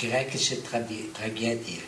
grechische Tragedie.